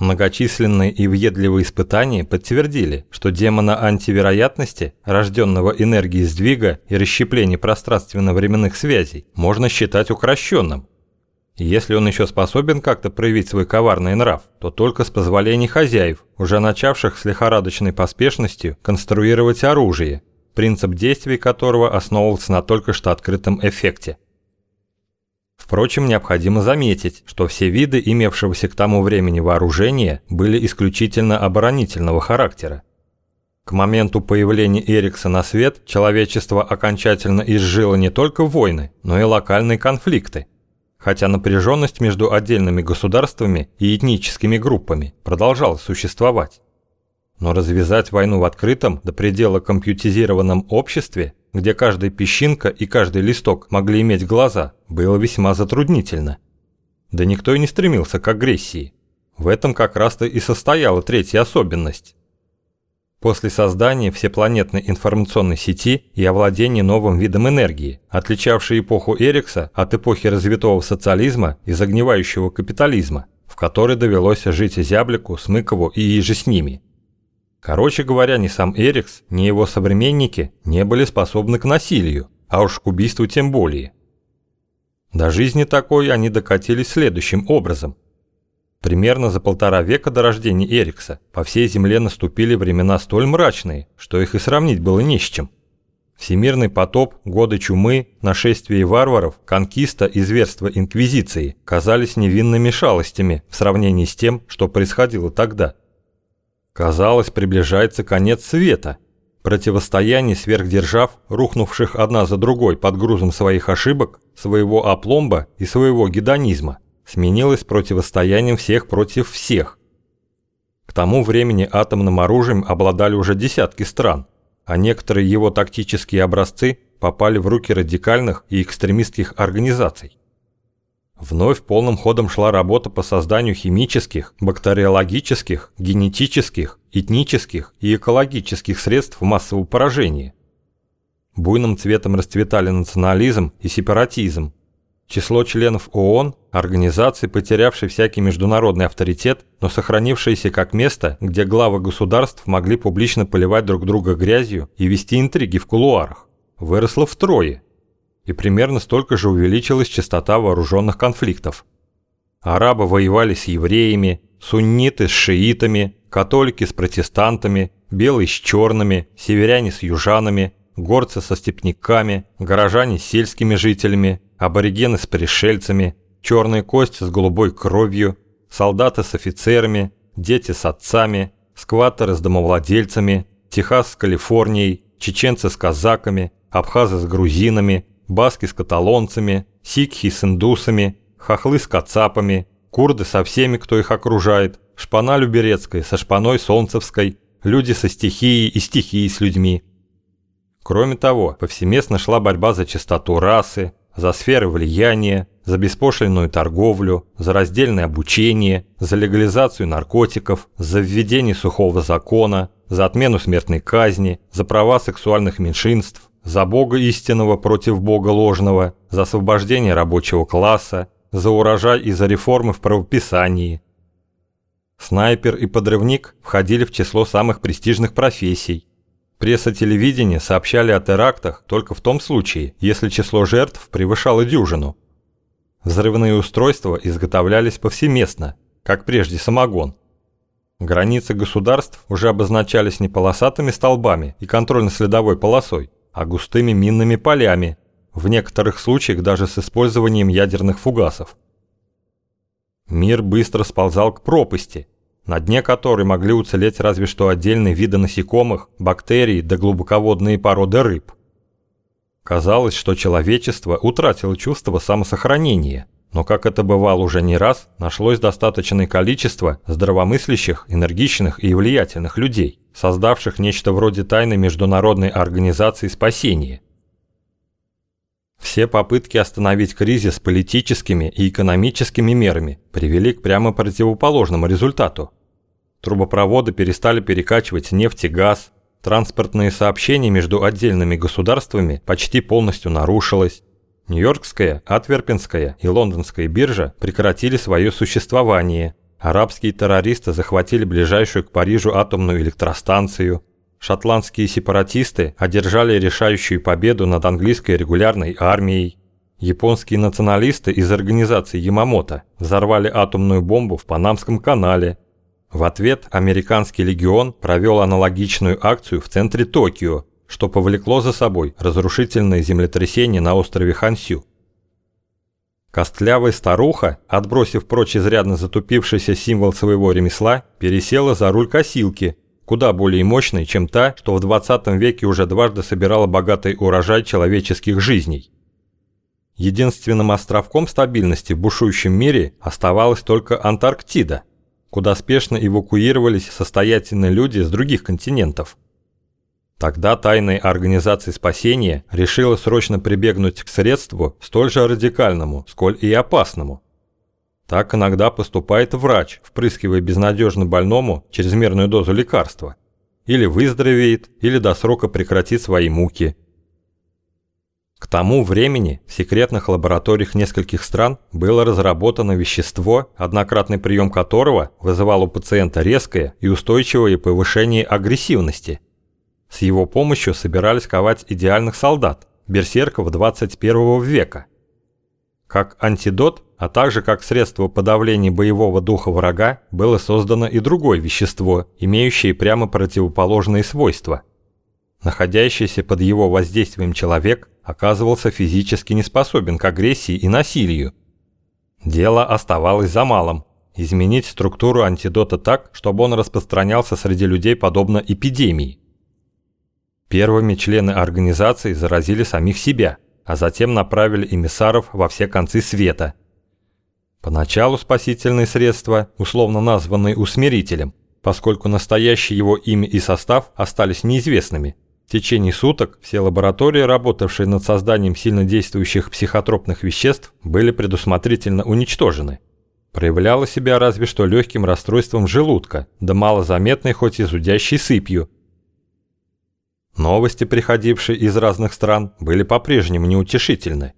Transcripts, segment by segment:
Многочисленные и въедливые испытания подтвердили, что демона антивероятности, рожденного энергией сдвига и расщепления пространственно-временных связей, можно считать укращенным. Если он еще способен как-то проявить свой коварный нрав, то только с позволения хозяев, уже начавших с лихорадочной поспешностью конструировать оружие, принцип действий которого основывался на только что открытом эффекте. Впрочем, необходимо заметить, что все виды имевшегося к тому времени вооружения были исключительно оборонительного характера. К моменту появления Эрикса на свет человечество окончательно изжило не только войны, но и локальные конфликты. Хотя напряженность между отдельными государствами и этническими группами продолжала существовать. Но развязать войну в открытом, до предела компьютизированном обществе где каждая песчинка и каждый листок могли иметь глаза, было весьма затруднительно. Да никто и не стремился к агрессии. В этом как раз-то и состояла третья особенность. После создания всепланетной информационной сети и овладения новым видом энергии, отличавшей эпоху Эрикса от эпохи развитого социализма и загнивающего капитализма, в которой довелось жить Зяблику, Смыкову и еже с ними – Короче говоря, ни сам Эрикс, ни его современники не были способны к насилию, а уж к убийству тем более. До жизни такой они докатились следующим образом. Примерно за полтора века до рождения Эрикса по всей Земле наступили времена столь мрачные, что их и сравнить было не с чем. Всемирный потоп, годы чумы, нашествие варваров, конкиста и зверство Инквизиции казались невинными шалостями в сравнении с тем, что происходило тогда – Казалось, приближается конец света. Противостояние сверхдержав, рухнувших одна за другой под грузом своих ошибок, своего опломба и своего гедонизма, сменилось противостоянием всех против всех. К тому времени атомным оружием обладали уже десятки стран, а некоторые его тактические образцы попали в руки радикальных и экстремистских организаций. Вновь полным ходом шла работа по созданию химических, бактериологических, генетических, этнических и экологических средств массового поражения. Буйным цветом расцветали национализм и сепаратизм. Число членов ООН, организации, потерявшей всякий международный авторитет, но сохранившиеся как место, где главы государств могли публично поливать друг друга грязью и вести интриги в кулуарах, выросло втрое – и примерно столько же увеличилась частота вооруженных конфликтов. Арабы воевали с евреями, сунниты с шиитами, католики с протестантами, белые с черными, северяне с южанами, горцы со степняками, горожане с сельскими жителями, аборигены с пришельцами, черные кости с голубой кровью, солдаты с офицерами, дети с отцами, скваттеры с домовладельцами, Техас с Калифорнией, чеченцы с казаками, абхазы с грузинами, баски с каталонцами, сикхи с индусами, хохлы с кацапами, курды со всеми, кто их окружает, шпана люберецкая со шпаной солнцевской, люди со стихией и стихией с людьми. Кроме того, повсеместно шла борьба за чистоту расы, за сферы влияния, за беспошлинную торговлю, за раздельное обучение, за легализацию наркотиков, за введение сухого закона, за отмену смертной казни, за права сексуальных меньшинств, за Бога истинного против Бога ложного, за освобождение рабочего класса, за урожай и за реформы в правописании. Снайпер и подрывник входили в число самых престижных профессий. Пресса телевидения сообщали о терактах только в том случае, если число жертв превышало дюжину. Взрывные устройства изготовлялись повсеместно, как прежде самогон. Границы государств уже обозначались не полосатыми столбами и контрольно-следовой полосой, а густыми минными полями, в некоторых случаях даже с использованием ядерных фугасов. Мир быстро сползал к пропасти, на дне которой могли уцелеть разве что отдельные виды насекомых, бактерий да глубоководные породы рыб. Казалось, что человечество утратило чувство самосохранения, но, как это бывало уже не раз, нашлось достаточное количество здравомыслящих, энергичных и влиятельных людей создавших нечто вроде тайной международной организации спасения. Все попытки остановить кризис политическими и экономическими мерами привели к прямо противоположному результату. Трубопроводы перестали перекачивать нефть и газ, транспортные сообщения между отдельными государствами почти полностью нарушилось, Нью-Йоркская, Атверпенская и Лондонская биржа прекратили свое существование – арабские террористы захватили ближайшую к Парижу атомную электростанцию. Шотландские сепаратисты одержали решающую победу над английской регулярной армией. Японские националисты из организации Ямамото взорвали атомную бомбу в Панамском канале. В ответ американский легион провел аналогичную акцию в центре Токио, что повлекло за собой разрушительное землетрясение на острове Хансю. Костлявая старуха, отбросив прочь изрядно затупившийся символ своего ремесла, пересела за руль косилки, куда более мощной, чем та, что в 20 веке уже дважды собирала богатый урожай человеческих жизней. Единственным островком стабильности в бушующем мире оставалась только Антарктида, куда спешно эвакуировались состоятельные люди с других континентов. Тогда тайная организация спасения решила срочно прибегнуть к средству столь же радикальному, сколь и опасному. Так иногда поступает врач, впрыскивая безнадежно больному чрезмерную дозу лекарства. Или выздоровеет, или до срока прекратит свои муки – к тому времени в секретных лабораториях нескольких стран было разработано вещество, однократный прием которого вызывал у пациента резкое и устойчивое повышение агрессивности. С его помощью собирались ковать идеальных солдат, берсерков 21 века. Как антидот, а также как средство подавления боевого духа врага, было создано и другое вещество, имеющее прямо противоположные свойства. Находящийся под его воздействием человек оказывался физически не способен к агрессии и насилию. Дело оставалось за малым – изменить структуру антидота так, чтобы он распространялся среди людей подобно эпидемии. Первыми члены организации заразили самих себя, а затем направили эмиссаров во все концы света. Поначалу спасительные средства, условно названные усмирителем, поскольку настоящее его имя и состав остались неизвестными – в течение суток все лаборатории, работавшие над созданием сильнодействующих психотропных веществ, были предусмотрительно уничтожены. Проявляло себя разве что легким расстройством желудка, да малозаметной хоть и зудящей сыпью. Новости, приходившие из разных стран, были по-прежнему неутешительны.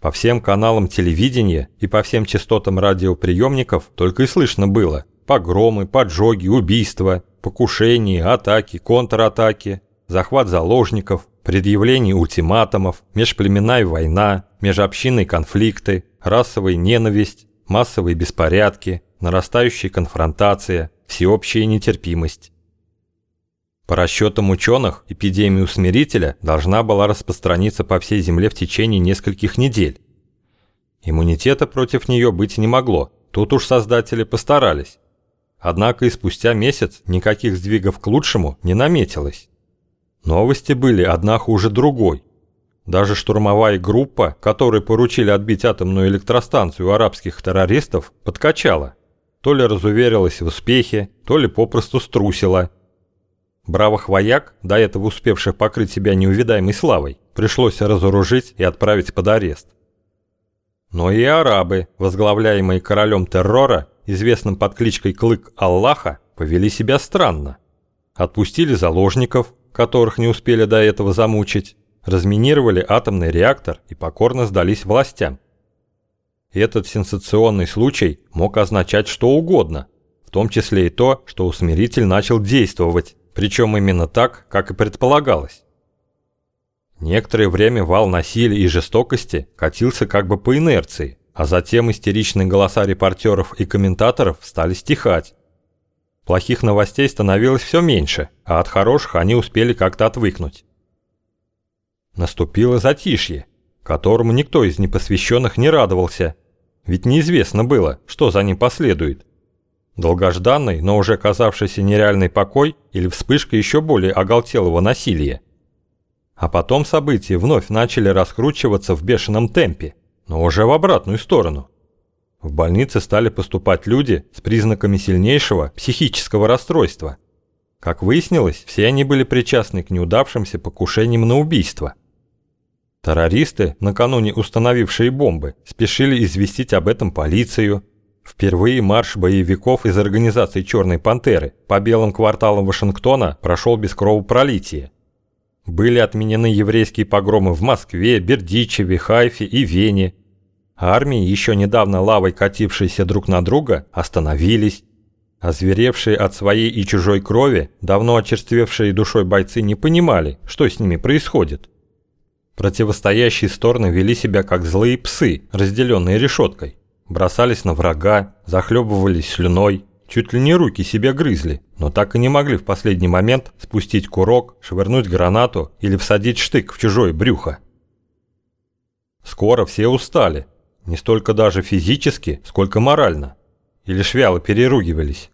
По всем каналам телевидения и по всем частотам радиоприемников только и слышно было погромы, поджоги, убийства, покушения, атаки, контратаки, захват заложников, предъявление ультиматумов, межплеменная война, межобщинные конфликты, расовая ненависть, массовые беспорядки, нарастающая конфронтация, всеобщая нетерпимость. По расчетам ученых, эпидемия усмирителя должна была распространиться по всей Земле в течение нескольких недель. Иммунитета против нее быть не могло, тут уж создатели постарались. Однако и спустя месяц никаких сдвигов к лучшему не наметилось. Новости были одна хуже другой. Даже штурмовая группа, которой поручили отбить атомную электростанцию арабских террористов, подкачала. То ли разуверилась в успехе, то ли попросту струсила. Бравых вояк, до этого успевших покрыть себя неувидаемой славой, пришлось разоружить и отправить под арест. Но и арабы, возглавляемые королем террора, известным под кличкой Клык Аллаха, повели себя странно. Отпустили заложников, которых не успели до этого замучить, разминировали атомный реактор и покорно сдались властям. Этот сенсационный случай мог означать что угодно, в том числе и то, что усмиритель начал действовать, причем именно так, как и предполагалось. Некоторое время вал насилия и жестокости катился как бы по инерции, а затем истеричные голоса репортеров и комментаторов стали стихать, Плохих новостей становилось все меньше, а от хороших они успели как-то отвыкнуть. Наступило затишье, которому никто из непосвященных не радовался, ведь неизвестно было, что за ним последует. Долгожданный, но уже казавшийся нереальный покой или вспышка еще более оголтелого насилия. А потом события вновь начали раскручиваться в бешеном темпе, но уже в обратную сторону. В больнице стали поступать люди с признаками сильнейшего психического расстройства. Как выяснилось, все они были причастны к неудавшимся покушениям на убийство. Террористы, накануне установившие бомбы, спешили известить об этом полицию. Впервые марш боевиков из организации «Черной пантеры» по белым кварталам Вашингтона прошел без кровопролития. Были отменены еврейские погромы в Москве, Бердичеве, Хайфе и Вене, Армии, еще недавно лавой катившиеся друг на друга, остановились. Озверевшие от своей и чужой крови, давно очерствевшие душой бойцы не понимали, что с ними происходит. Противостоящие стороны вели себя как злые псы, разделенные решеткой. Бросались на врага, захлебывались слюной, чуть ли не руки себе грызли, но так и не могли в последний момент спустить курок, швырнуть гранату или всадить штык в чужое брюхо. Скоро все устали, не столько даже физически, сколько морально, и лишь вяло переругивались.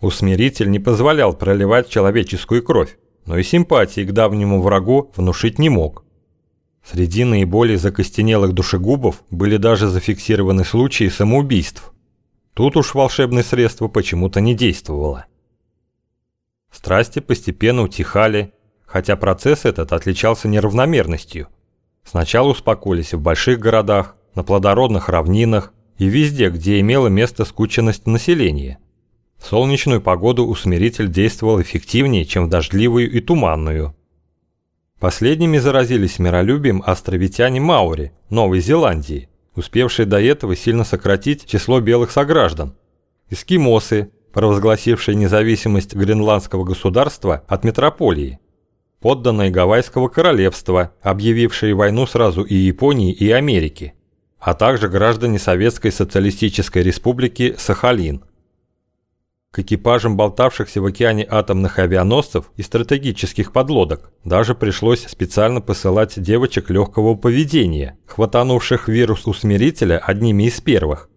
Усмиритель не позволял проливать человеческую кровь, но и симпатии к давнему врагу внушить не мог. Среди наиболее закостенелых душегубов были даже зафиксированы случаи самоубийств. Тут уж волшебное средство почему-то не действовало. Страсти постепенно утихали, хотя процесс этот отличался неравномерностью. Сначала успокоились в больших городах, на плодородных равнинах и везде, где имела место скученность населения. В солнечную погоду усмиритель действовал эффективнее, чем в дождливую и туманную. Последними заразились миролюбием островитяне Маури, Новой Зеландии, успевшие до этого сильно сократить число белых сограждан. Эскимосы, провозгласившие независимость гренландского государства от метрополии. Подданные Гавайского королевства, объявившие войну сразу и Японии, и Америке. А также граждане Советской социалистической республики Сахалин – к экипажам болтавшихся в океане атомных авианосцев и стратегических подлодок даже пришлось специально посылать девочек легкого поведения, хватанувших вирус усмирителя одними из первых.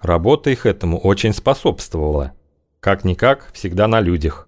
Работа их этому очень способствовала. Как-никак, всегда на людях.